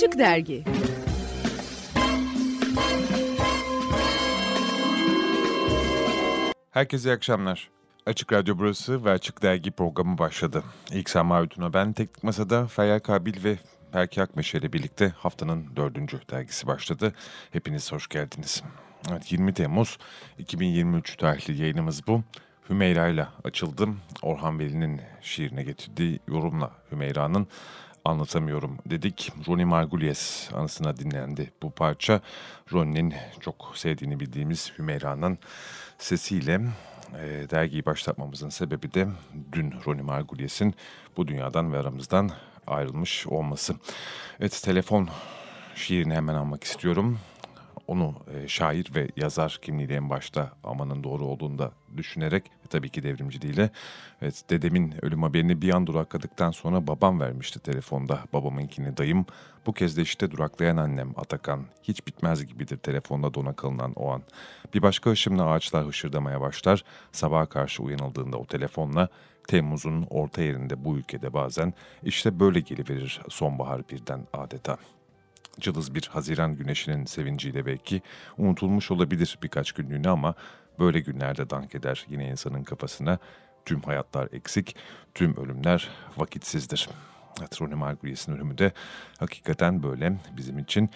Açık Dergi Herkese iyi akşamlar. Açık Radyo burası ve Açık Dergi programı başladı. İlk Sema Ütün'e ben Teknik Masa'da Feyyal Kabil ve Berke Akmeşe ile birlikte haftanın dördüncü dergisi başladı. Hepiniz hoş geldiniz. Evet, 20 Temmuz 2023 tarihli yayınımız bu. Hümeyra ile açıldım. Orhan Veli'nin şiirine getirdiği yorumla Hümeyra'nın anlatamıyorum dedik. Ronnie Margulies anısına dinlendi bu parça. Ronnie'nin çok sevdiğini bildiğimiz Hümeyra'nın sesiyle e, dergiyi başlatmamızın sebebi de dün Ronnie Margulies'in bu dünyadan ve aramızdan ayrılmış olması. Evet telefon şiirini hemen almak istiyorum onu e, şair ve yazar kimliğiyle en başta amanın doğru olduğunu da düşünerek ve tabii ki devrimciliğiyle evet, dedemin ölüm haberini bir an durakladıktan sonra babam vermişti telefonda babamınkini dayım. Bu kez de işte duraklayan annem Atakan hiç bitmez gibidir telefonda dona kalınan o an. Bir başka ışımla ağaçlar hışırdamaya başlar sabaha karşı uyanıldığında o telefonla Temmuz'un orta yerinde bu ülkede bazen işte böyle geliverir sonbahar birden adeta cılız bir Haziran güneşinin sevinciyle belki unutulmuş olabilir birkaç günlüğüne ama böyle günlerde dank eder yine insanın kafasına. Tüm hayatlar eksik, tüm ölümler vakitsizdir. Evet, Ronnie Margulies'in ölümü de hakikaten böyle bizim için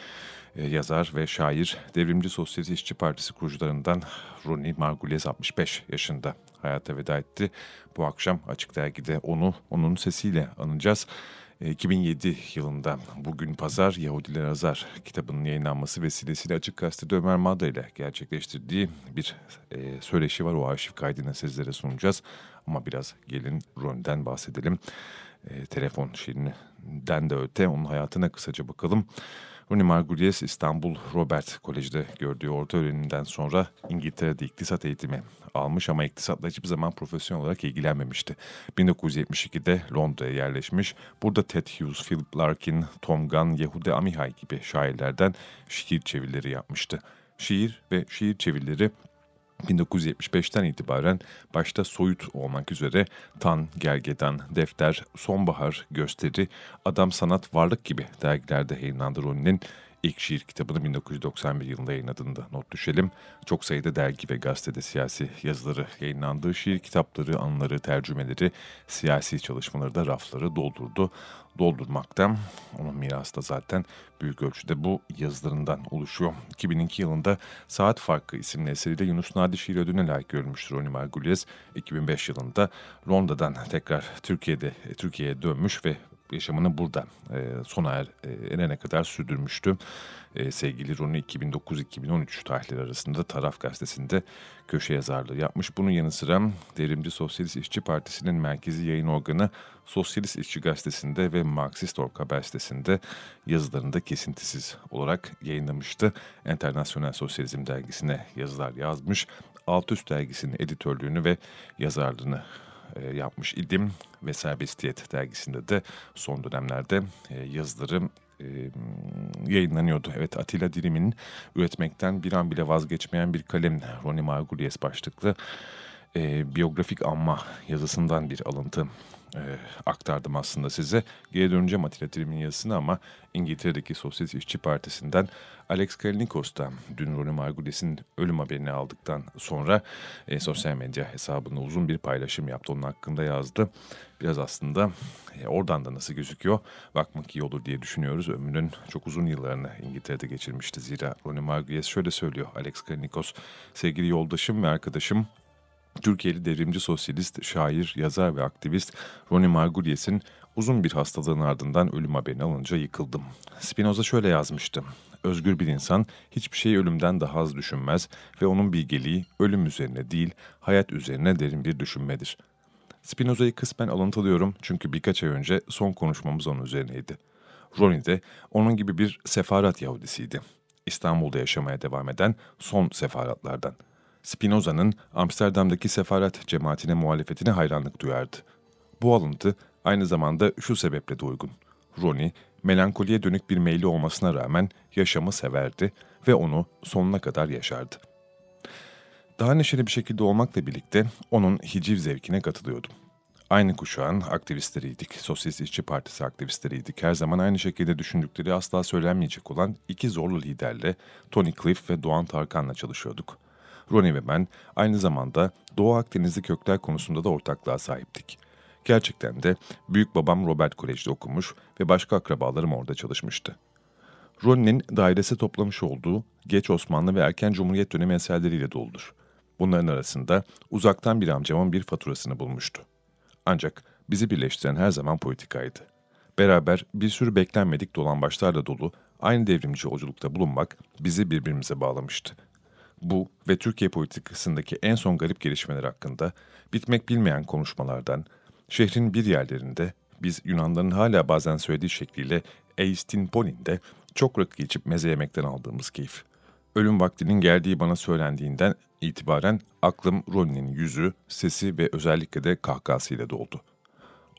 e, yazar ve şair, devrimci Sosyalist İşçi Partisi kurucularından Ronnie Margulies 65 yaşında hayata veda etti. Bu akşam Açık Dergi'de onu onun sesiyle anacağız. 2007 e, yılında Bugün Pazar Yahudiler Azar kitabının yayınlanması vesilesiyle Açık Gazete'de Ömer Madra ile gerçekleştirdiği bir e, söyleşi var. O arşiv kaydını sizlere sunacağız. Ama biraz gelin Ron'den bahsedelim. E, telefon şiirinden de öte onun hayatına kısaca bakalım. Ronnie Margulies İstanbul Robert Kolej'de gördüğü orta öğreniminden sonra İngiltere'de iktisat eğitimi almış ama iktisatla hiçbir zaman profesyonel olarak ilgilenmemişti. 1972'de Londra'ya yerleşmiş. Burada Ted Hughes, Philip Larkin, Tom Gunn, Yehude Amihay gibi şairlerden şiir çevirileri yapmıştı. Şiir ve şiir çevirileri 1975'ten itibaren başta soyut olmak üzere Tan, Gergedan, Defter, Sonbahar, Gösteri, Adam Sanat, Varlık gibi dergilerde yayınlandı Ronnie'nin ilk şiir kitabını 1991 yılında yayınladığında not düşelim. Çok sayıda dergi ve gazetede siyasi yazıları yayınlandığı şiir kitapları, anıları, tercümeleri, siyasi çalışmaları da rafları doldurdu. Doldurmaktan onun mirası da zaten büyük ölçüde bu yazılarından oluşuyor. 2002 yılında Saat Farkı isimli eseriyle Yunus Nadi Şiir Ödülü'ne layık görülmüştür Ronnie Margulies. 2005 yılında Londra'dan tekrar Türkiye'de Türkiye'ye dönmüş ve yaşamını burada e, sona er, e, erene kadar sürdürmüştü. E, sevgili Ronnie 2009-2013 tarihleri arasında Taraf Gazetesi'nde köşe yazarlığı yapmış. Bunun yanı sıra Devrimci Sosyalist İşçi Partisi'nin merkezi yayın organı Sosyalist İşçi Gazetesi'nde ve Marksist Ork Haber sitesinde yazılarında kesintisiz olarak yayınlamıştı. Enternasyonel Sosyalizm dergisine yazılar yazmış. Alt Üst dergisinin editörlüğünü ve yazarlığını e, yapmış idim ve Serbestiyet dergisinde de son dönemlerde e, yazıları e, yayınlanıyordu. Evet Atilla Dirim'in üretmekten bir an bile vazgeçmeyen bir kalem Ronnie Margulies başlıklı e, biyografik anma yazısından bir alıntı e, aktardım aslında size. Geri döneceğim Atilla Dirim'in yazısını ama İngiltere'deki Sosyalist İşçi Partisi'nden Alex Kalinikos da dün Ronnie Margulies'in ölüm haberini aldıktan sonra e, sosyal medya hesabında uzun bir paylaşım yaptı. Onun hakkında yazdı. Biraz aslında e, oradan da nasıl gözüküyor bakmak iyi olur diye düşünüyoruz. Ömrünün çok uzun yıllarını İngiltere'de geçirmişti. Zira Ronnie Margulies şöyle söylüyor Alex Kalinikos. Sevgili yoldaşım ve arkadaşım Türkiye'li devrimci sosyalist, şair, yazar ve aktivist Ronnie Margulies'in uzun bir hastalığın ardından ölüm haberini alınca yıkıldım. Spinoza şöyle yazmıştı. Özgür bir insan hiçbir şey ölümden daha az düşünmez ve onun bilgeliği ölüm üzerine değil, hayat üzerine derin bir düşünmedir. Spinoza'yı kısmen alıntılıyorum çünkü birkaç ay önce son konuşmamız onun üzerineydi. Ronnie de onun gibi bir sefarat Yahudisiydi. İstanbul'da yaşamaya devam eden son sefaratlardan.'' Spinoza'nın Amsterdam'daki sefaret cemaatine muhalefetine hayranlık duyardı. Bu alıntı aynı zamanda şu sebeple de uygun. Ronnie, melankoliye dönük bir meyli olmasına rağmen yaşamı severdi ve onu sonuna kadar yaşardı. Daha neşeli bir şekilde olmakla birlikte onun hiciv zevkine katılıyordum. Aynı kuşağın aktivistleriydik. Sosyalist İşçi Partisi aktivistleriydik. Her zaman aynı şekilde düşündükleri asla söylenmeyecek olan iki zorlu liderle Tony Cliff ve Doğan Tarkan'la çalışıyorduk. Ronnie ve ben aynı zamanda Doğu Akdenizli kökler konusunda da ortaklığa sahiptik. Gerçekten de büyük babam Robert Kolej'de okumuş ve başka akrabalarım orada çalışmıştı. Ronnie'nin dairesi toplamış olduğu geç Osmanlı ve erken Cumhuriyet dönemi eserleriyle doludur. Bunların arasında uzaktan bir amcamın bir faturasını bulmuştu. Ancak bizi birleştiren her zaman politikaydı. Beraber bir sürü beklenmedik dolambaçlarla dolu aynı devrimci yolculukta bulunmak bizi birbirimize bağlamıştı. Bu ve Türkiye politikasındaki en son garip gelişmeler hakkında bitmek bilmeyen konuşmalardan, şehrin bir yerlerinde biz Yunanların hala bazen söylediği şekliyle Eistin Polin'de çok rakı içip meze yemekten aldığımız keyif. Ölüm vaktinin geldiği bana söylendiğinden itibaren aklım Ronnie'nin yüzü, sesi ve özellikle de kahkahasıyla doldu.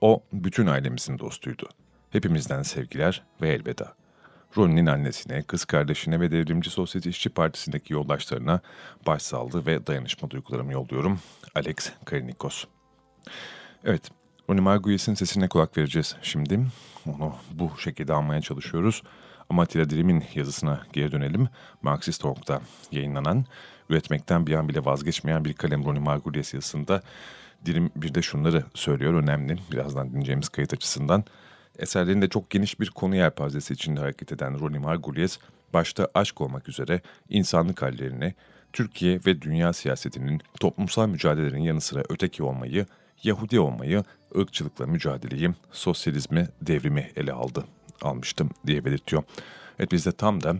O bütün ailemizin dostuydu. Hepimizden sevgiler ve elveda. Ronnie'nin annesine, kız kardeşine ve Devrimci Sosyalist İşçi Partisi'ndeki yoldaşlarına başsağlığı ve dayanışma duygularımı yolluyorum. Alex Karinikos. Evet, Ronnie Margulies'in sesine kulak vereceğiz şimdi. Onu bu şekilde almaya çalışıyoruz. Ama Atilla Dirim'in yazısına geri dönelim. Marxist Org'da yayınlanan, üretmekten bir an bile vazgeçmeyen bir kalem Ronnie Margulies yazısında Dirim bir de şunları söylüyor, önemli. Birazdan dinleyeceğimiz kayıt açısından. Eserlerinde çok geniş bir konu yelpazesi içinde hareket eden Ronnie Margulies, başta aşk olmak üzere insanlık hallerini, Türkiye ve dünya siyasetinin toplumsal mücadelelerin yanı sıra öteki olmayı, Yahudi olmayı, ırkçılıkla mücadeleyi, sosyalizmi, devrimi ele aldı almıştım diye belirtiyor. Evet biz de tam da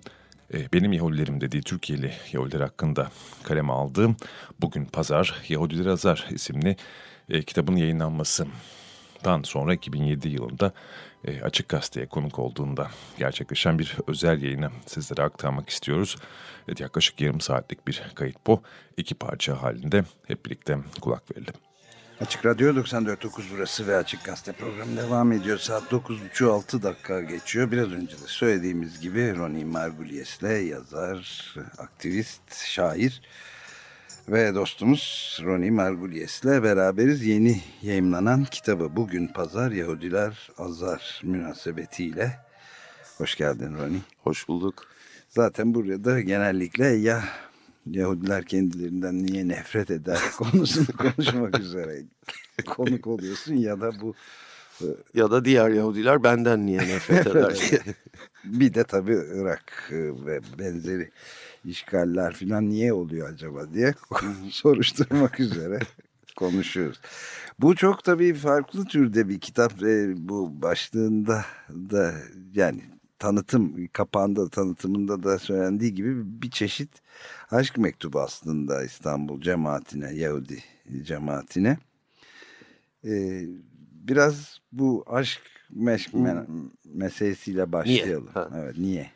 e, benim Yahudilerim dediği Türkiye'li Yahudiler hakkında kaleme aldığım Bugün Pazar Yahudiler Azar isimli e, kitabın yayınlanmasından sonra 2007 yılında e, Açık Gazete'ye konuk olduğunda gerçekleşen bir özel yayını sizlere aktarmak istiyoruz. Evet, yaklaşık yarım saatlik bir kayıt bu. İki parça halinde hep birlikte kulak verelim. Açık Radyo 94.9 burası ve Açık Gazete programı devam ediyor. Saat 9.30 6 dakika geçiyor. Biraz önce de söylediğimiz gibi Ronnie Margulies'le yazar, aktivist, şair ve dostumuz Ronnie Margulies'le beraberiz. Yeni yayımlanan kitabı Bugün Pazar Yahudiler Azar münasebetiyle. Hoş geldin Ronnie. Hoş bulduk. Zaten burada genellikle ya Yahudiler kendilerinden niye nefret eder konusunu konuşmak üzere konuk oluyorsun ya da bu ya da diğer Yahudiler benden niye nefret eder diye. bir de tabii Irak e, ve benzeri işgaller falan niye oluyor acaba diye soruşturmak üzere konuşuyoruz. Bu çok tabii farklı türde bir kitap. Bu başlığında da yani tanıtım kapağında tanıtımında da söylendiği gibi bir çeşit aşk mektubu aslında İstanbul cemaatine Yahudi cemaatine ee, biraz bu aşk meşk me meselesiyle başlayalım. Niye? Evet niye?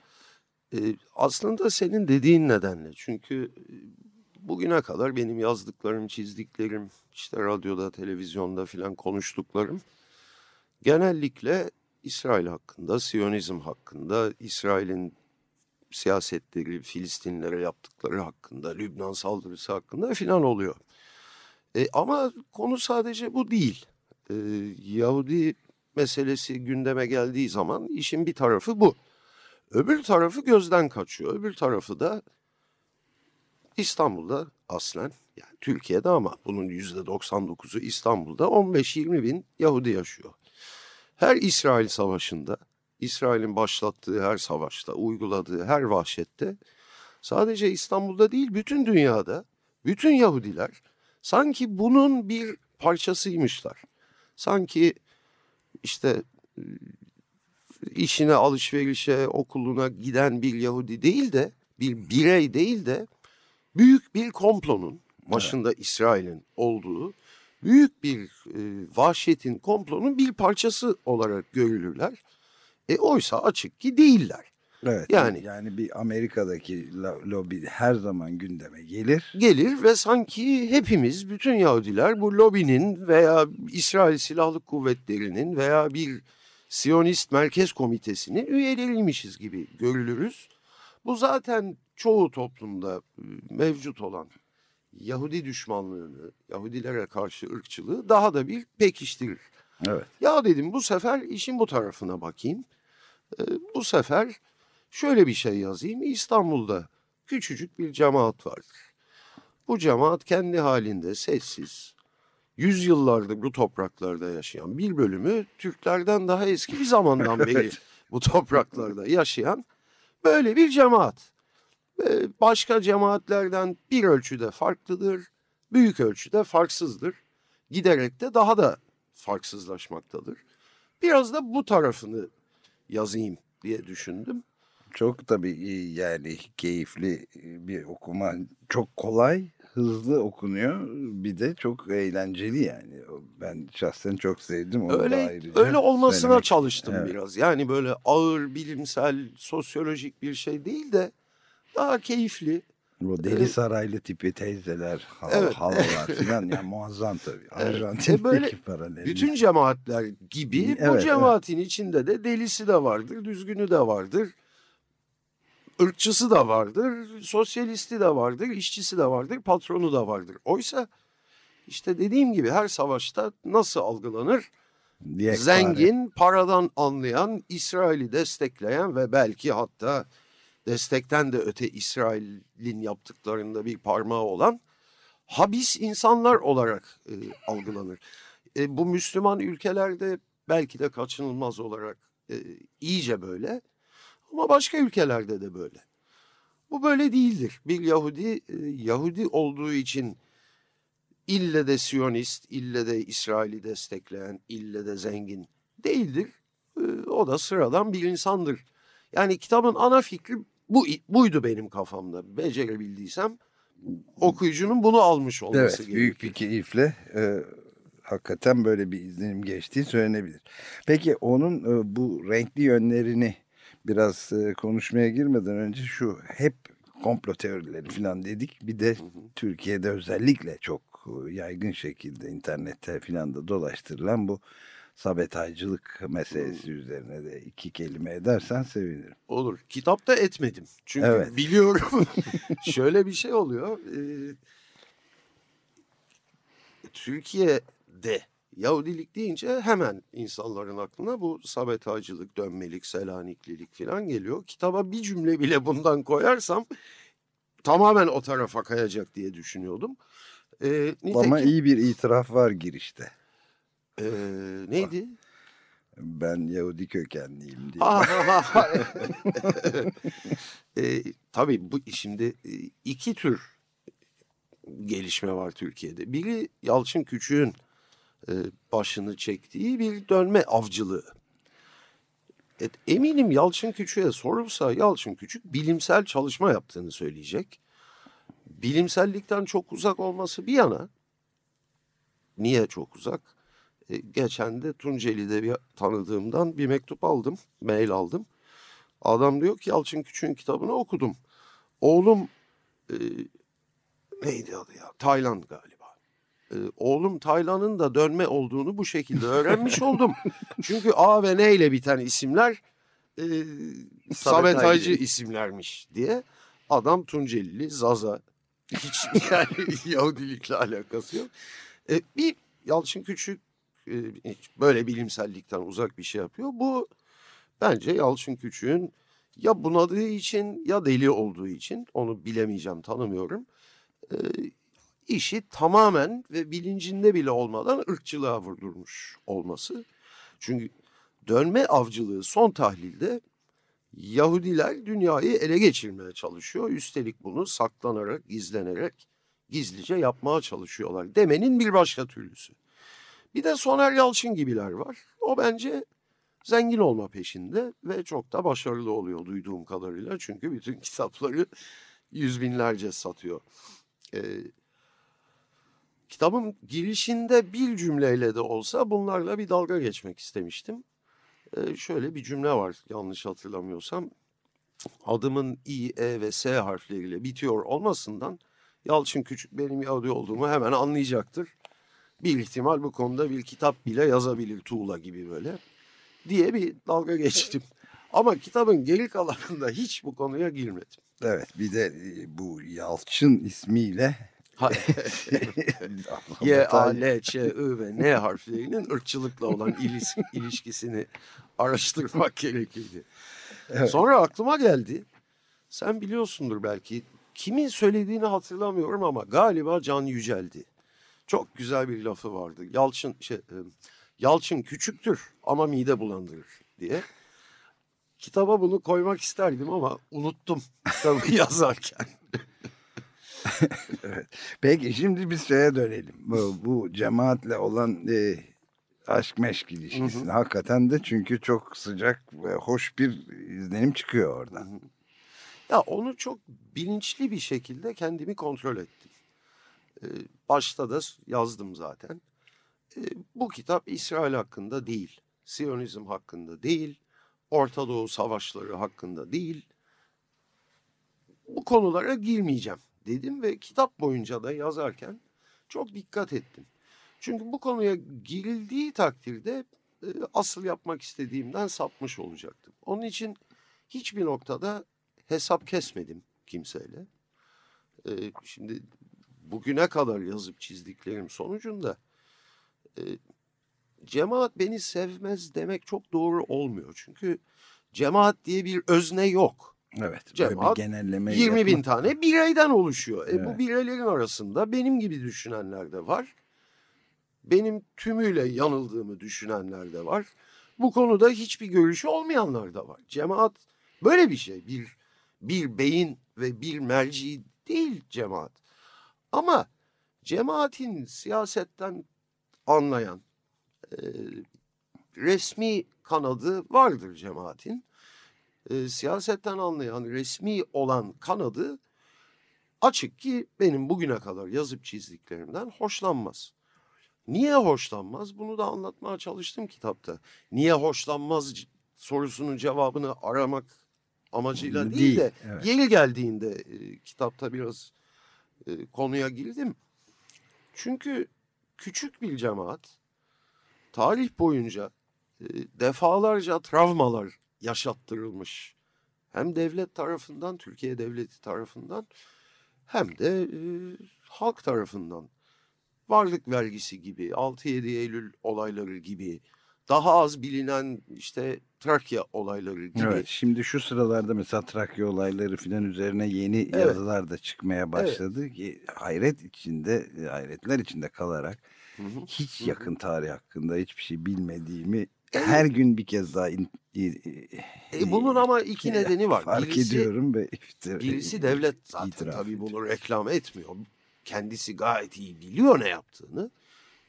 Ee, aslında senin dediğin nedenle çünkü e, bugüne kadar benim yazdıklarım, çizdiklerim, işte radyoda, televizyonda filan konuştuklarım genellikle İsrail hakkında, Siyonizm hakkında, İsrail'in siyasetleri, Filistinlere yaptıkları hakkında, Lübnan saldırısı hakkında filan oluyor. E, ama konu sadece bu değil. E, Yahudi meselesi gündeme geldiği zaman işin bir tarafı bu. Öbür tarafı gözden kaçıyor. Öbür tarafı da İstanbul'da aslen yani Türkiye'de ama bunun yüzde 99'u İstanbul'da 15-20 bin Yahudi yaşıyor. Her İsrail savaşında, İsrail'in başlattığı her savaşta, uyguladığı her vahşette sadece İstanbul'da değil bütün dünyada bütün Yahudiler sanki bunun bir parçasıymışlar. Sanki işte işine, alışverişe, okuluna giden bir Yahudi değil de bir birey değil de büyük bir komplonun başında evet. İsrail'in olduğu büyük bir e, vahşetin, komplonun bir parçası olarak görülürler. E oysa açık ki değiller. Evet. Yani yani bir Amerika'daki lobi her zaman gündeme gelir. Gelir ve sanki hepimiz bütün Yahudiler bu lobinin veya İsrail Silahlı Kuvvetleri'nin veya bir Siyonist Merkez Komitesi'nin üyeleriymişiz gibi görülürüz. Bu zaten çoğu toplumda mevcut olan Yahudi düşmanlığını, Yahudilere karşı ırkçılığı daha da bir pekiştirir. Evet. Ya dedim bu sefer işin bu tarafına bakayım. Bu sefer şöyle bir şey yazayım. İstanbul'da küçücük bir cemaat vardır. Bu cemaat kendi halinde sessiz, yüzyıllardır bu topraklarda yaşayan bir bölümü Türklerden daha eski bir zamandan beri bu topraklarda yaşayan böyle bir cemaat. Başka cemaatlerden bir ölçüde farklıdır, büyük ölçüde farksızdır. Giderek de daha da farksızlaşmaktadır. Biraz da bu tarafını yazayım diye düşündüm. Çok tabii yani keyifli bir okuma. Çok kolay, hızlı okunuyor. Bir de çok eğlenceli yani. Ben şahsen çok sevdim. Onu Öyle öyle olmasına söylemek- çalıştım Evet. biraz. Yani böyle ağır bilimsel, sosyolojik bir şey değil de daha keyifli. Bu deli saraylı tipi teyzeler, hal, Evet. halalar falan yani muazzam tabii. Arjantin'deki E böyle paralel. Bütün cemaatler gibi bu Evet, cemaatin içinde de delisi de vardır, düzgünü de vardır. Irkçısı da vardır, sosyalisti de vardır, işçisi de vardır, patronu da vardır. Oysa işte dediğim gibi her savaşta nasıl algılanır? Diyek Zengin, paradan anlayan, İsrail'i destekleyen ve belki hatta destekten de öte İsrail'in yaptıklarında bir parmağı olan habis insanlar olarak e, algılanır. E, bu Müslüman ülkelerde belki de kaçınılmaz olarak e, iyice böyle ama başka ülkelerde de böyle. Bu böyle değildir. Bir Yahudi e, Yahudi olduğu için ille de Siyonist, ille de İsrail'i destekleyen, ille de zengin değildir. E, o da sıradan bir insandır. Yani kitabın ana fikri bu buydu benim kafamda. Becerebildiysem okuyucunun bunu almış olması Evet gerekiyor. büyük bir keyifle e, hakikaten böyle bir izlenim geçtiği söylenebilir. Peki onun e, bu renkli yönlerini biraz e, konuşmaya girmeden önce şu hep komplo teorileri falan dedik. Bir de Türkiye'de özellikle çok e, yaygın şekilde internette falan da dolaştırılan bu sabotajcılık meselesi üzerine de iki kelime edersen sevinirim. Olur. Kitapta etmedim. Çünkü Evet. biliyorum şöyle bir şey oluyor. Ee, Türkiye'de Yahudilik deyince hemen insanların aklına bu sabotajcılık, dönmelik, selaniklilik falan geliyor. Kitaba bir cümle bile bundan koyarsam tamamen o tarafa kayacak diye düşünüyordum. Ee, nitekim, Ama iyi bir itiraf var girişte. ee, neydi? Ben Yahudi kökenliyim diye. E, tabii bu şimdi e, iki tür gelişme var Türkiye'de. Biri Yalçın Küçük'ün e, başını çektiği bir dönme avcılığı. Et, eminim Yalçın Küçük'e sorulsa Yalçın Küçük bilimsel çalışma yaptığını söyleyecek. Bilimsellikten çok uzak olması bir yana. Niye çok uzak? E, geçen de Tunceli'de bir tanıdığımdan bir mektup aldım, mail aldım. Adam diyor ki Yalçın Küçük'ün kitabını okudum. Oğlum e, neydi adı ya? Tayland galiba. E, oğlum Tayland'ın da dönme olduğunu bu şekilde öğrenmiş oldum. Çünkü A ve N ile biten isimler e, sabotajcı isimlermiş diye. Adam Tuncelili, Zaza. Hiç yani Yahudilikle alakası yok. E, bir Yalçın Küçük e, böyle bilimsellikten uzak bir şey yapıyor. Bu bence Yalçın Küçük'ün ya bunadığı için ya deli olduğu için onu bilemeyeceğim tanımıyorum. E, işi tamamen ve bilincinde bile olmadan ırkçılığa vurdurmuş olması. Çünkü dönme avcılığı son tahlilde Yahudiler dünyayı ele geçirmeye çalışıyor. Üstelik bunu saklanarak, gizlenerek, gizlice yapmaya çalışıyorlar demenin bir başka türlüsü. Bir de Soner Yalçın gibiler var. O bence zengin olma peşinde ve çok da başarılı oluyor duyduğum kadarıyla. Çünkü bütün kitapları yüz binlerce satıyor. Ee, kitabın girişinde bir cümleyle de olsa bunlarla bir dalga geçmek istemiştim. Ee, şöyle bir cümle var yanlış hatırlamıyorsam. Adımın İ, E ve S harfleriyle bitiyor olmasından Yalçın Küçük benim Yahudi olduğumu hemen anlayacaktır. Bir ihtimal bu konuda bir kitap bile yazabilir tuğla gibi böyle diye bir dalga geçtim. Ama kitabın geri kalanında hiç bu konuya girmedim. Evet bir de e, bu Yalçın ismiyle Y, A, L, Ç, I ve N harflerinin ırkçılıkla olan ilis- ilişkisini araştırmak gerekirdi. Evet. Sonra aklıma geldi. Sen biliyorsundur belki. Kimin söylediğini hatırlamıyorum ama galiba Can Yücel'di. Çok güzel bir lafı vardı. Yalçın şey, e, Yalçın küçüktür ama mide bulandırır diye. Kitaba bunu koymak isterdim ama unuttum kitabı yazarken. Peki şimdi biz şeye dönelim. Bu, bu cemaatle olan e, aşk meşk ilişkisine. Hakikaten de çünkü çok sıcak ve hoş bir izlenim çıkıyor oradan. Ya onu çok bilinçli bir şekilde kendimi kontrol ettim. Ee, başta da yazdım zaten. Ee, bu kitap İsrail hakkında değil, Siyonizm hakkında değil, Orta Doğu savaşları hakkında değil. Bu konulara girmeyeceğim dedim ve kitap boyunca da yazarken çok dikkat ettim. Çünkü bu konuya girildiği takdirde e, asıl yapmak istediğimden sapmış olacaktım. Onun için hiçbir noktada hesap kesmedim kimseyle. Ee, şimdi bugüne kadar yazıp çizdiklerim sonucunda e, cemaat beni sevmez demek çok doğru olmuyor. Çünkü cemaat diye bir özne yok. Evet. Cemaat, bir genelleme 20 bin yapmak- tane bireyden oluşuyor. E, Evet. bu bireylerin arasında benim gibi düşünenler de var. Benim tümüyle yanıldığımı düşünenler de var. Bu konuda hiçbir görüşü olmayanlar da var. Cemaat böyle bir şey. Bir bir beyin ve bir merci değil cemaat. Ama cemaatin siyasetten anlayan e, resmi kanadı vardır cemaatin. E, siyasetten anlayan resmi olan kanadı açık ki benim bugüne kadar yazıp çizdiklerimden hoşlanmaz. Niye hoşlanmaz? Bunu da anlatmaya çalıştım kitapta. Niye hoşlanmaz sorusunun cevabını aramak amacıyla değil, Değil, de evet. yeri geldiğinde e, kitapta biraz e, konuya girdim. Çünkü küçük bir cemaat tarih boyunca e, defalarca travmalar yaşattırılmış. Hem devlet tarafından, Türkiye devleti tarafından hem de e, halk tarafından. Varlık vergisi gibi, 6-7 Eylül olayları gibi, daha az bilinen işte Trakya olayları gibi. Evet, şimdi şu sıralarda mesela Trakya olayları filan üzerine yeni Evet. yazılar da çıkmaya başladı ki hayret içinde, hayretler içinde kalarak Hı hı. hiç Hı hı. yakın tarih hakkında hiçbir şey bilmediğimi her gün bir kez daha in- E, bunun ama iki nedeni var. fark Birisi- ediyorum ve iftira- Birisi devlet zaten itiraf tabii ediyor. bunu reklam etmiyor. Kendisi gayet iyi biliyor ne yaptığını.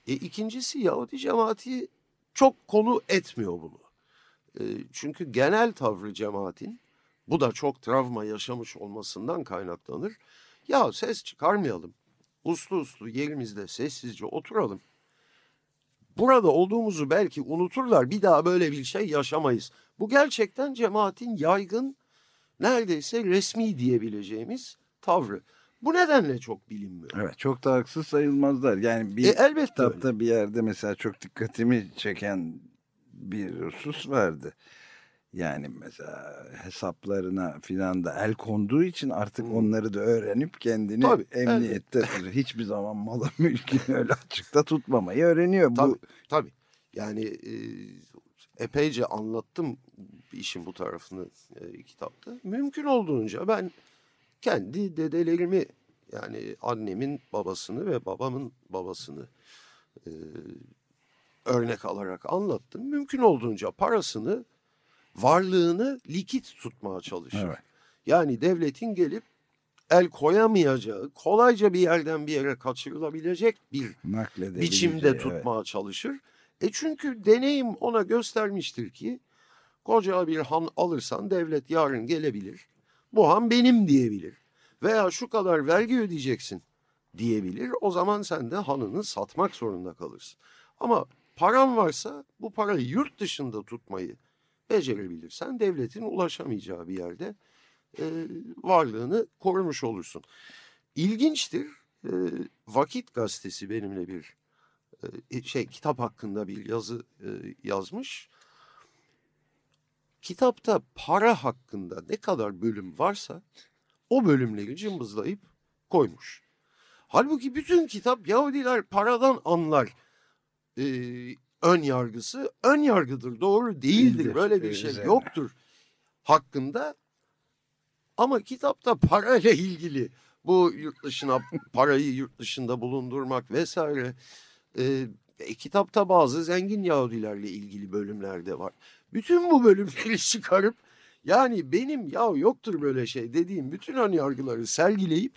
E, ikincisi Yahudi cemaati çok konu etmiyor bunu. E, çünkü genel tavrı cemaatin bu da çok travma yaşamış olmasından kaynaklanır. Ya ses çıkarmayalım. Uslu uslu yerimizde sessizce oturalım. Burada olduğumuzu belki unuturlar. Bir daha böyle bir şey yaşamayız. Bu gerçekten cemaatin yaygın neredeyse resmi diyebileceğimiz tavrı. Bu nedenle çok bilinmiyor. Evet, çok da haksız sayılmazlar. Yani bir E, elbette öyle. kitapta bir yerde mesela çok dikkatimi çeken bir husus vardı. Yani mesela hesaplarına filan da el konduğu için artık Hmm. onları da öğrenip kendini Tabii, emniyette tutuyor. Hiçbir zaman malı mülkünü öyle açıkta tutmamayı öğreniyor. Tabii, Bu tabii. Yani e, epeyce anlattım işin bu tarafını e, kitapta. Mümkün olduğunca ben kendi dedelerimi yani annemin babasını ve babamın babasını e, örnek alarak anlattım. Mümkün olduğunca parasını, varlığını likit tutmaya çalışır. Evet. Yani devletin gelip el koyamayacağı, kolayca bir yerden bir yere kaçırılabilecek bir biçimde evet. tutmaya çalışır. E çünkü deneyim ona göstermiştir ki koca bir han alırsan devlet yarın gelebilir. Bu han benim diyebilir. Veya şu kadar vergi ödeyeceksin diyebilir. O zaman sen de hanını satmak zorunda kalırsın. Ama paran varsa bu parayı yurt dışında tutmayı becerebilirsen devletin ulaşamayacağı bir yerde e, varlığını korumuş olursun. İlginçtir. E, Vakit gazetesi benimle bir e, şey kitap hakkında bir yazı e, yazmış. Kitapta para hakkında ne kadar bölüm varsa o bölümleri cımbızlayıp koymuş. Halbuki bütün kitap Yahudiler paradan anlar e, ön yargısı ön yargıdır doğru değildir Değildir, böyle bir e, şey yoktur hakkında ama kitapta parayla ilgili bu yurt dışına parayı yurt dışında bulundurmak vesaire e, e, kitapta bazı zengin Yahudilerle ilgili bölümler de var. Bütün bu bölümleri çıkarıp yani benim ya yoktur böyle şey dediğim bütün ön yargıları sergileyip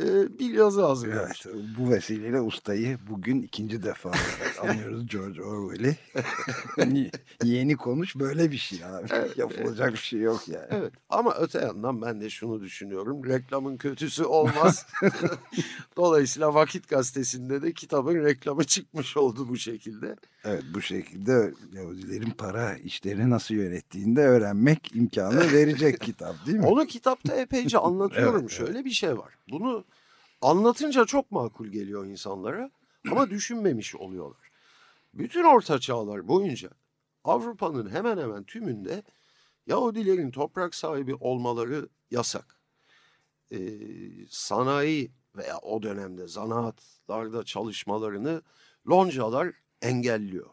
e, bir yazı hazırlamış. Evet, bu vesileyle ustayı bugün ikinci defa anlıyoruz George Orwell'i. Ye- Yeni konuş böyle bir şey abi. Yapılacak bir şey yok yani. Evet ama öte yandan ben de şunu düşünüyorum. Reklamın kötüsü olmaz. Dolayısıyla Vakit Gazetesi'nde de kitabın reklamı çıkmış oldu bu şekilde. Evet bu şekilde Yahudilerin para işlerini nasıl yönettiğini de öğrenmek imkanı verecek kitap değil mi? Onu kitapta epeyce anlatıyorum. Evet, Şöyle bir şey var. Bunu anlatınca çok makul geliyor insanlara ama düşünmemiş oluyorlar. Bütün orta çağlar boyunca Avrupa'nın hemen hemen tümünde Yahudilerin toprak sahibi olmaları yasak. Ee, sanayi veya o dönemde zanaatlarda çalışmalarını loncalar engelliyor.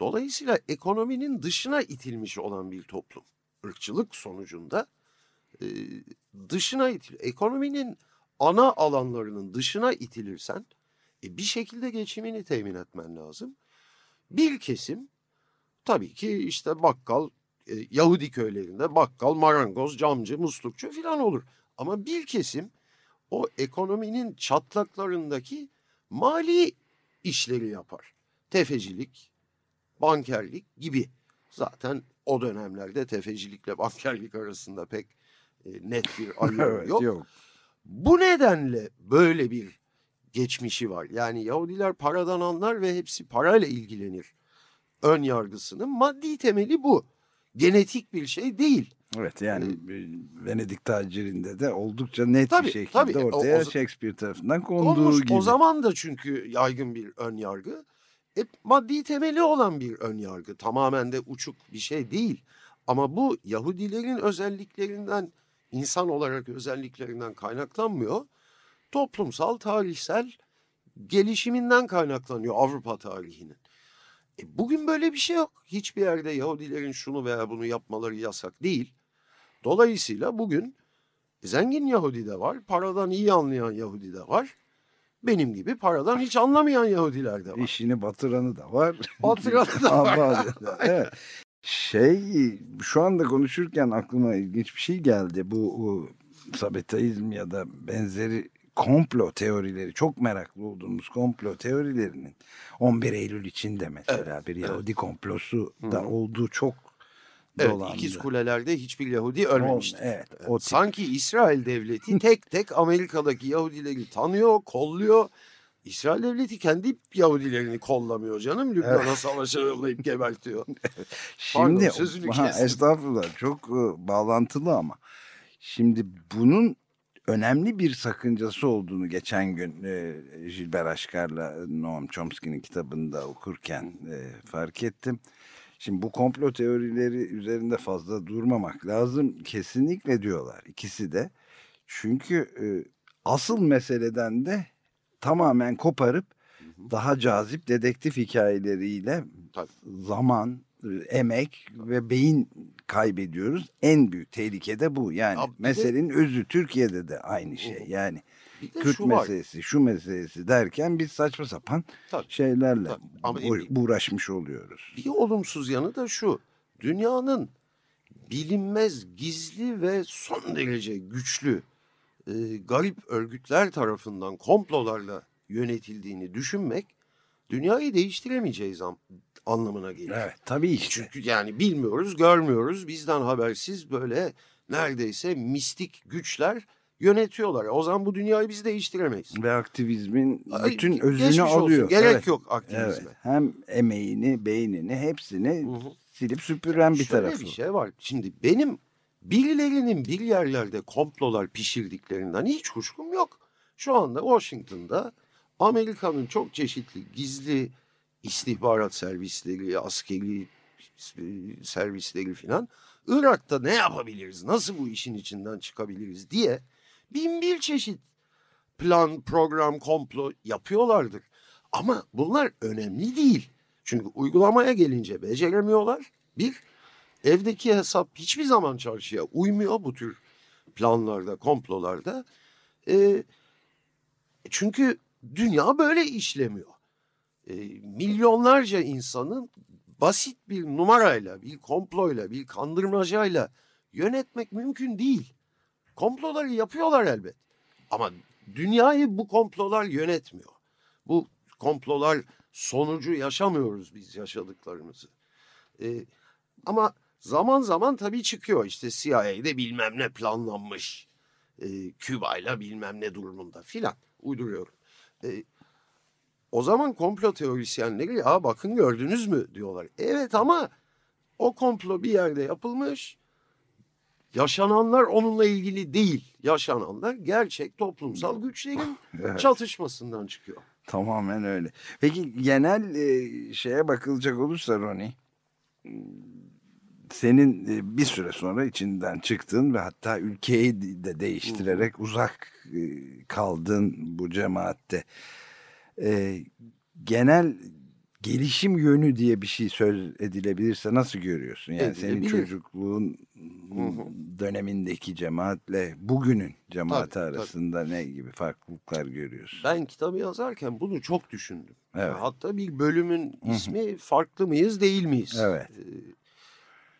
Dolayısıyla ekonominin dışına itilmiş olan bir toplum. Irkçılık sonucunda e, dışına itil. Ekonominin ana alanlarının dışına itilirsen e, bir şekilde geçimini temin etmen lazım. Bir kesim tabii ki işte bakkal, e, Yahudi köylerinde bakkal, marangoz, camcı, muslukçu falan olur. Ama bir kesim o ekonominin çatlaklarındaki mali işleri yapar. Tefecilik, bankerlik gibi. Zaten o dönemlerde tefecilikle bankerlik arasında pek e, net bir ayrım evet, yok. yok. Bu nedenle böyle bir geçmişi var. Yani Yahudiler paradan anlar ve hepsi parayla ilgilenir. Ön yargısının maddi temeli bu. Genetik bir şey değil. Evet yani e, Venedik tacirinde de oldukça net Tabii, bir şekilde tabii. O- ortaya o- Shakespeare tarafından konduğu Konmuş. gibi. O zaman da çünkü yaygın bir ön yargı. Hep maddi temeli olan bir ön yargı. Tamamen de uçuk bir şey değil. Ama bu Yahudilerin özelliklerinden, insan olarak özelliklerinden kaynaklanmıyor. Toplumsal, tarihsel gelişiminden kaynaklanıyor Avrupa tarihinin. E bugün böyle bir şey yok. Hiçbir yerde Yahudilerin şunu veya bunu yapmaları yasak değil. Dolayısıyla bugün zengin Yahudi de var, paradan iyi anlayan Yahudi de var. Benim gibi paradan hiç anlamayan Yahudiler de var. İşini batıranı da var. Batıranı da var. Evet. Şey şu anda konuşurken aklıma ilginç bir şey geldi. Bu, bu sabetaizm ya da benzeri komplo teorileri çok meraklı olduğumuz komplo teorilerinin 11 Eylül içinde mesela bir Yahudi komplosu da Hı olduğu çok Evet, dolandı. ikiz kulelerde hiçbir Yahudi ölmemişti. Evet, o tip. Sanki İsrail devleti tek tek Amerika'daki Yahudileri tanıyor, kolluyor. İsrail devleti kendi Yahudilerini kollamıyor canım. Lübnan'a savaşa yollayıp gebertiyor. Şimdi Pardon, sözünü ha, kestim. estağfurullah çok e, bağlantılı ama şimdi bunun önemli bir sakıncası olduğunu geçen gün e, Gilbert Aşkar'la Noam Chomsky'nin kitabında okurken e, fark ettim. Şimdi bu komplo teorileri üzerinde fazla durmamak lazım. Kesinlikle diyorlar ikisi de. Çünkü e, asıl meseleden de tamamen koparıp daha cazip dedektif hikayeleriyle Tabii. zaman, e, emek ve beyin kaybediyoruz. En büyük tehlike de bu. Yani Ya bir de- meselenin özü Türkiye'de de aynı şey. Yani Kürt şu var. meselesi, şu meselesi derken biz saçma sapan Tabii. şeylerle Tabii. Ama uğraşmış oluyoruz. Bir olumsuz yanı da şu. Dünyanın bilinmez, gizli ve son derece güçlü e, garip örgütler tarafından komplolarla yönetildiğini düşünmek dünyayı değiştiremeyeceğiz anlamına gelir. Evet tabii işte. Çünkü yani bilmiyoruz, görmüyoruz. Bizden habersiz böyle neredeyse mistik güçler yönetiyorlar. O zaman bu dünyayı biz değiştiremeyiz. Ve aktivizmin Ay, bütün geçmiş özünü olsun. alıyor. Gerek Evet. yok Evet. aktivizme. Hem emeğini, beynini hepsini Hı hı. silip süpüren bir Şöyle tarafı. bir şey var. Şimdi benim birilerinin bir yerlerde komplolar pişirdiklerinden hiç kuşkum yok. Şu anda Washington'da Amerika'nın çok çeşitli gizli istihbarat servisleri, askeri e, servisleri filan Irak'ta ne yapabiliriz, nasıl bu işin içinden çıkabiliriz diye bin bir çeşit plan, program, komplo yapıyorlardır. Ama bunlar önemli değil. Çünkü uygulamaya gelince beceremiyorlar. Bir, evdeki hesap hiçbir zaman çarşıya uymuyor bu tür planlarda, komplolarda. Ee, çünkü dünya böyle işlemiyor. Ee, milyonlarca insanın basit bir numarayla, bir komployla, bir kandırmacayla yönetmek mümkün değil. Komploları yapıyorlar elbet. Ama dünyayı bu komplolar yönetmiyor. Bu komplolar sonucu yaşamıyoruz biz yaşadıklarımızı. Ee, ama zaman zaman tabii çıkıyor işte CIA'de bilmem ne planlanmış. Ee, Küba'yla bilmem ne durumunda filan uyduruyorum. Ee, o zaman komplo teorisyenleri ya bakın gördünüz mü diyorlar. Evet ama o komplo bir yerde yapılmış. Yaşananlar onunla ilgili değil. Yaşananlar gerçek toplumsal güçlerin Evet. çatışmasından çıkıyor. Tamamen öyle. Peki genel e, şeye bakılacak olursa Roni, senin e, bir süre sonra içinden çıktın ve hatta ülkeyi de değiştirerek uzak e, kaldın bu cemaatte. E, genel gelişim yönü diye bir şey söz edilebilirse nasıl görüyorsun? Yani senin çocukluğun dönemindeki cemaatle bugünün cemaati Tabii, tabii. arasında ne gibi farklılıklar görüyorsun? Ben kitabı yazarken bunu çok düşündüm. Evet. Hatta bir bölümün ismi farklı mıyız değil miyiz? Evet. Ee,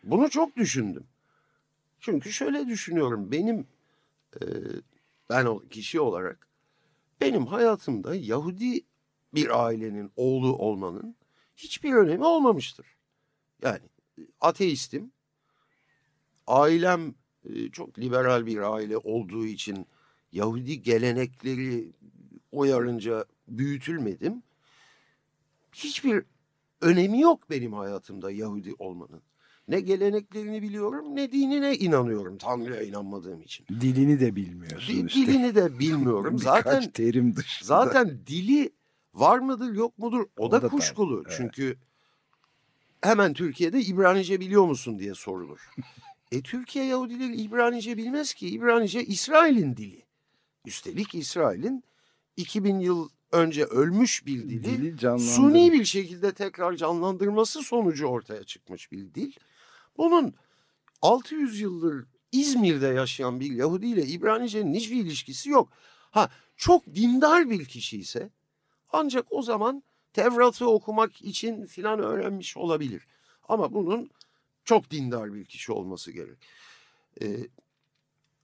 Bunu çok düşündüm. Çünkü şöyle düşünüyorum. Benim e, ben o kişi olarak benim hayatımda Yahudi bir ailenin oğlu olmanın hiçbir önemi olmamıştır. Yani e, ateistim. Ailem e, çok liberal bir aile olduğu için Yahudi gelenekleri uyarınca büyütülmedim. Hiçbir önemi yok benim hayatımda Yahudi olmanın. Ne geleneklerini biliyorum ne dinine inanıyorum Tanrı'ya inanmadığım için. Dilini de bilmiyorsun Di- işte. Dilini de bilmiyorum. Zaten terim dışında. zaten dili var mıdır yok mudur o, O da, da kuşkulu. evet. Çünkü hemen Türkiye'de İbranice biliyor musun diye sorulur. e Türkiye Yahudileri İbranice bilmez ki. İbranice İsrail'in dili. Üstelik İsrail'in 2000 yıl önce ölmüş bir dili, Dili suni bir şekilde tekrar canlandırması sonucu ortaya çıkmış bir dil. Bunun 600 yıldır İzmir'de yaşayan bir Yahudi ile İbranice'nin hiçbir ilişkisi yok. Ha çok dindar bir kişi ise ancak o zaman Tevrat'ı okumak için filan öğrenmiş olabilir. Ama bunun çok dindar bir kişi olması gerek. Ee,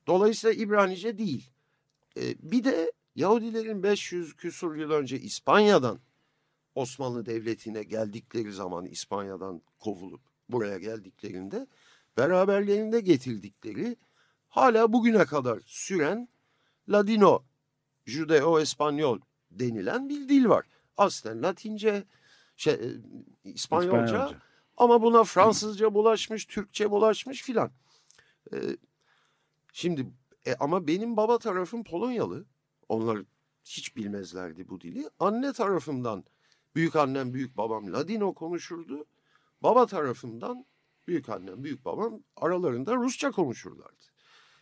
dolayısıyla İbranice değil. Ee, bir de Yahudilerin 500 küsur yıl önce İspanya'dan Osmanlı Devleti'ne geldikleri zaman İspanya'dan kovulup buraya geldiklerinde beraberlerinde getirdikleri hala bugüne kadar süren Ladino, Judeo-Espanyol denilen bir dil var. Aslen Latince, şey, e, İspanyolca, İspanyolca. ama buna Fransızca bulaşmış, Türkçe bulaşmış filan. Ee, şimdi e, ama benim baba tarafım Polonyalı. Onlar hiç bilmezlerdi bu dili. Anne tarafımdan büyük annem, büyük babam Ladino konuşurdu. Baba tarafımdan büyük annem, büyük babam aralarında Rusça konuşurlardı.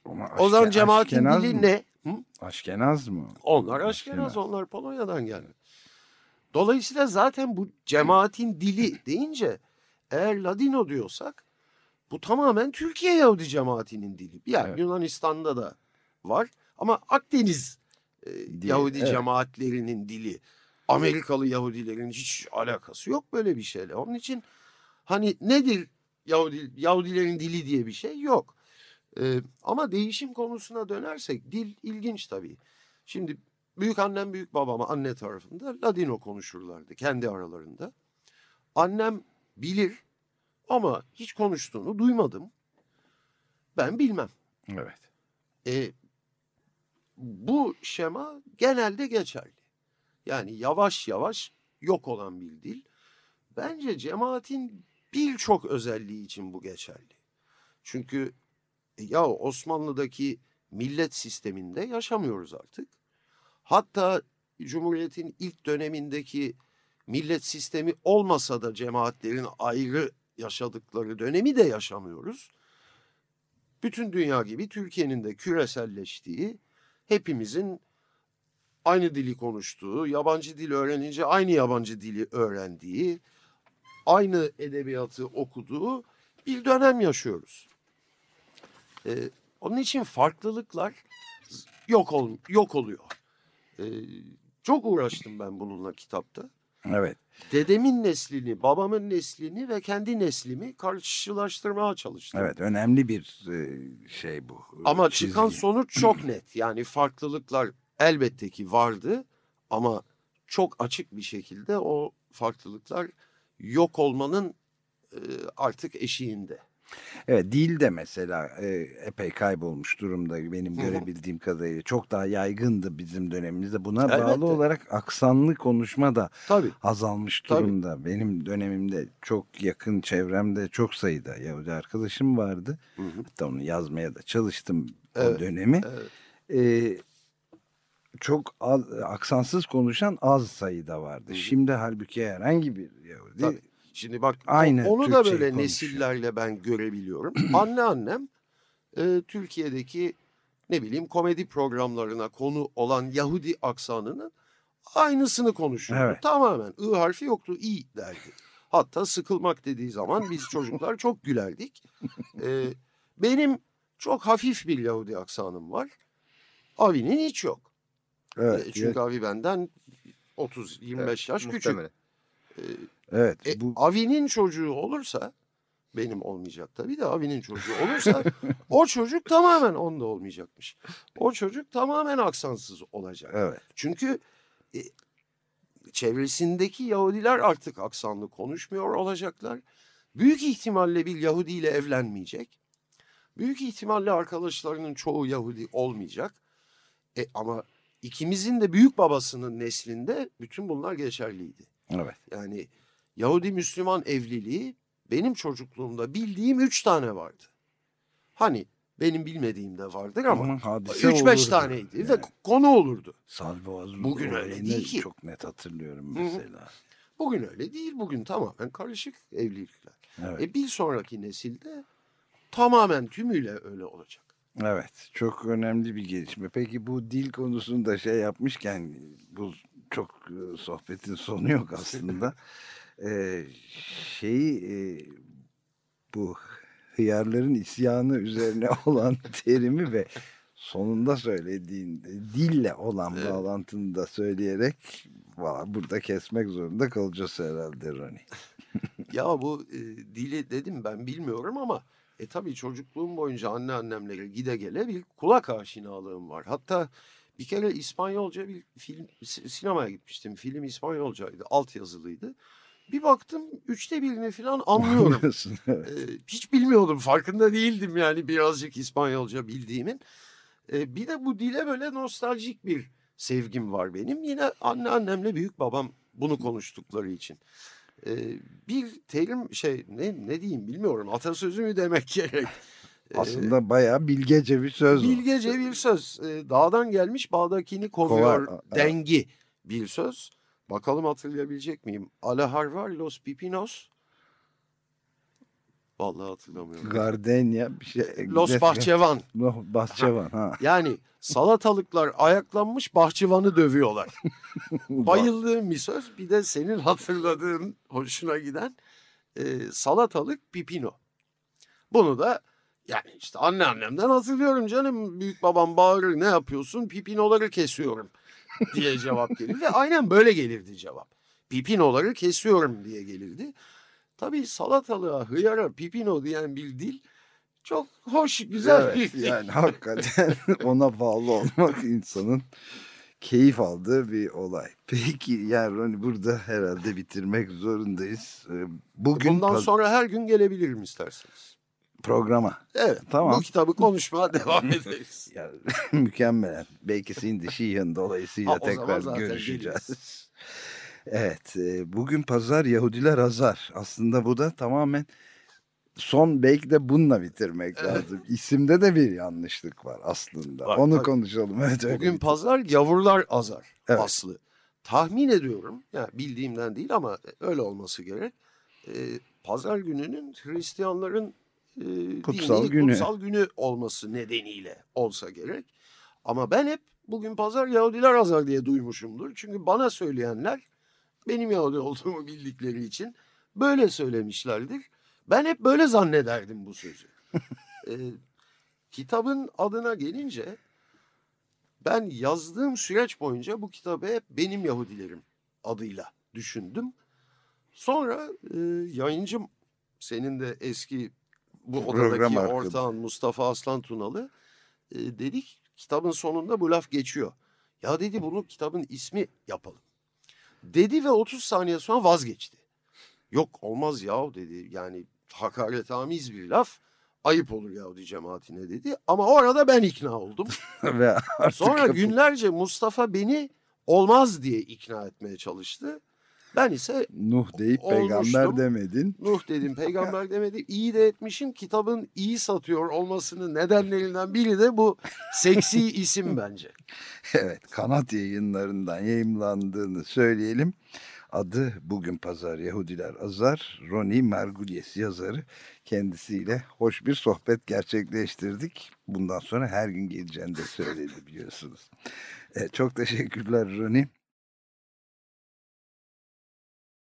Ama o zaman Aşke- cemaatin dili mı? ne? Hı? Aşkenaz mı? Onlar Aşkenaz. Aşkenaz, onlar Polonya'dan geldi. Dolayısıyla zaten bu cemaatin dili deyince eğer Ladino diyorsak bu tamamen Türkiye Yahudi cemaatinin dili. Yani Evet. Yunanistan'da da var ama Akdeniz e, Dili, Yahudi evet. cemaatlerinin dili. Amerikalı Yahudilerin hiç alakası yok böyle bir şeyle. Onun için hani nedir Yahudi, Yahudilerin dili diye bir şey yok. Ee, ama değişim konusuna dönersek dil ilginç tabii. Şimdi büyük annem büyük babama anne tarafında Ladino konuşurlardı kendi aralarında. Annem bilir ama hiç konuştuğunu duymadım. Ben bilmem. Evet. E, bu şema genelde geçerli. Yani yavaş yavaş yok olan bir dil. Bence cemaatin birçok özelliği için bu geçerli. Çünkü e, ya Osmanlı'daki millet sisteminde yaşamıyoruz artık. Hatta Cumhuriyet'in ilk dönemindeki millet sistemi olmasa da cemaatlerin ayrı yaşadıkları dönemi de yaşamıyoruz. Bütün dünya gibi Türkiye'nin de küreselleştiği, hepimizin aynı dili konuştuğu, yabancı dil öğrenince aynı yabancı dili öğrendiği, aynı edebiyatı okuduğu bir dönem yaşıyoruz. Ee, onun için farklılıklar yok ol, yok oluyor. Ee, çok uğraştım ben bununla kitapta. Evet. Dedemin neslini, babamın neslini ve kendi neslimi karşılaştırmaya çalıştım. Evet önemli bir e, şey bu. Ama çizgi. çıkan sonuç çok net. Yani farklılıklar elbette ki vardı ama çok açık bir şekilde o farklılıklar yok olmanın e, artık eşiğinde. Evet dil de mesela e, epey kaybolmuş durumda benim görebildiğim kadarıyla. Çok daha yaygındı bizim dönemimizde. Buna Elbette. bağlı olarak aksanlı konuşma da Tabii. azalmış Tabii. durumda. Benim dönemimde çok yakın çevremde çok sayıda Yahudi arkadaşım vardı. Hı hı. Hatta onu yazmaya da çalıştım o Evet, dönemi. Evet. Ee, çok az, aksansız konuşan az sayıda vardı. Hı. Şimdi halbuki herhangi bir Yahudi Tabii. Şimdi bak Aynı onu da Türkçeyi böyle konuşuyor. nesillerle ben görebiliyorum. Anneannem e, Türkiye'deki ne bileyim komedi programlarına konu olan Yahudi aksanının aynısını konuşuyordu. Evet. Tamamen I harfi yoktu i derdi. Hatta sıkılmak dediği zaman biz çocuklar çok gülerdik. E, benim çok hafif bir Yahudi aksanım var. Avi'nin hiç yok. Evet, E, çünkü Avi benden 30-25 yaş küçük. Muhtemelen. evet E, bu Avi'nin çocuğu olursa benim olmayacak tabii de Avi'nin çocuğu olursa o çocuk tamamen onda olmayacakmış. O çocuk tamamen aksansız olacak. evet Çünkü e, çevresindeki Yahudiler artık aksanlı konuşmuyor olacaklar. Büyük ihtimalle bir Yahudi ile evlenmeyecek. Büyük ihtimalle arkadaşlarının çoğu Yahudi olmayacak. E, ama ikimizin de büyük babasının neslinde bütün bunlar geçerliydi. evet. Yani Yahudi Müslüman evliliği benim çocukluğumda bildiğim üç tane vardı. Hani benin bilmediğim de vardır ama Ama hadise üç beş olurdu. taneydi ve Yani. konu olurdu. Salvoaz Bugün öyle değil ki. Çok net hatırlıyorum mesela. Bugün öyle değil. Bugün tamamen karışık evlilikler. Evet. E bir sonraki nesilde tamamen tümüyle öyle olacak. Evet, çok önemli bir gelişme. Peki bu dil konusunda şey yapmışken bu çok e, sohbetin sonu yok aslında. ee, şeyi e, bu hıyarların isyanı üzerine olan terimi ve sonunda söylediğin e, dille olan Evet. bağlantını da söyleyerek valla burada kesmek zorunda kalacağız herhalde Roni. Ya bu e, dili dedim ben bilmiyorum ama e tabii çocukluğum boyunca anneannemlere gide gele bir kulak aşinalığım var. Hatta bir kere İspanyolca bir film si- sinemaya gitmiştim. Film İspanyolcaydı, altyazılıydı. Bir baktım üçte birini falan anlıyorum. Evet. Ee, hiç bilmiyordum farkında değildim yani birazcık İspanyolca bildiğimin. Ee, bir de bu dile böyle nostaljik bir sevgim var benim. Yine anneannemle büyük babam bunu konuştukları için. Ee, bir terim şey ne, ne diyeyim bilmiyorum atasözü mü demek gerek. Aslında bayağı bilgece bir söz o. Bilgece bir söz. Dağdan gelmiş bağdakini kovuyor Kovar, evet. dengi bir söz. Bakalım hatırlayabilecek miyim? Alaharvar los pipinos. Vallahi hatırlamıyorum. Gardenia bir şey. Los Def- Bahçevan. Los Bahçevan ha. Yani salatalıklar ayaklanmış bahçıvanı dövüyorlar. Bayıldığım bir söz. Bir de senin hatırladığın hoşuna giden e, salatalık pipino. Bunu da yani işte anneannemden hatırlıyorum canım. Büyük babam bağırır ne yapıyorsun? Pipinoları kesiyorum diye cevap gelir. Ve aynen böyle gelirdi cevap. Pipinoları kesiyorum diye gelirdi. Tabii salatalığa, hıyara, pipino diyen bir dil çok hoş, güzel Evet, bir dil. yani hakikaten ona bağlı olmak insanın keyif aldığı bir olay. Peki yani Roni burada herhalde bitirmek zorundayız. Ee, Bugün Bundan sonra her gün gelebilirim isterseniz. programa. Evet. Tamam. Bu kitabı konuşmaya devam ederiz. Ya, mükemmel. Belki Cindy Sheehan dolayısıyla Ha, tekrar görüşeceğiz. geliriz. Evet, e, bugün pazar Yahudiler azar. Aslında bu da tamamen son belki de bununla bitirmek lazım. İsimde de bir yanlışlık var aslında. Var, Onu tabii. konuşalım. Evet, Bugün pazar gavurlar azar Evet. aslı. Tahmin ediyorum, yani bildiğimden değil ama öyle olması gerek. Ee, pazar gününün Hristiyanların e, Kutsal dini, günü. kutsal günü olması nedeniyle olsa gerek. Ama ben hep bugün pazar Yahudiler azar diye duymuşumdur. Çünkü bana söyleyenler benim Yahudi olduğumu bildikleri için böyle söylemişlerdir. Ben hep böyle zannederdim bu sözü. Ee, kitabın adına gelince ben yazdığım süreç boyunca bu kitabı hep benim Yahudilerim adıyla düşündüm. Sonra e, yayıncım senin de eski bu odadaki ortağın Mustafa Aslan Tunalı e, dedik kitabın sonunda bu laf geçiyor. Ya dedi bunu kitabın ismi yapalım. Dedi ve 30 saniye sonra vazgeçti. Yok olmaz yahu dedi. Yani hakaretamiz bir laf. Ayıp olur Yahudi cemaatine dedi. Ama o arada ben ikna oldum. Ve Sonra yapı- günlerce Mustafa beni olmaz diye ikna etmeye çalıştı. Ben ise Nuh deyip Olmuştum. peygamber demedin. Nuh dedim peygamber demedi. İyi de etmişim kitabın iyi satıyor olmasının nedenlerinden biri de bu seksi isim bence. Evet, kanat yayınlarından yayımlandığını söyleyelim. Adı bugün pazar Yahudiler Azar. Ronnie Margulies yazarı. Kendisiyle hoş bir sohbet gerçekleştirdik. Bundan sonra her gün geleceğini de söyledi biliyorsunuz. Evet, çok teşekkürler Ronnie.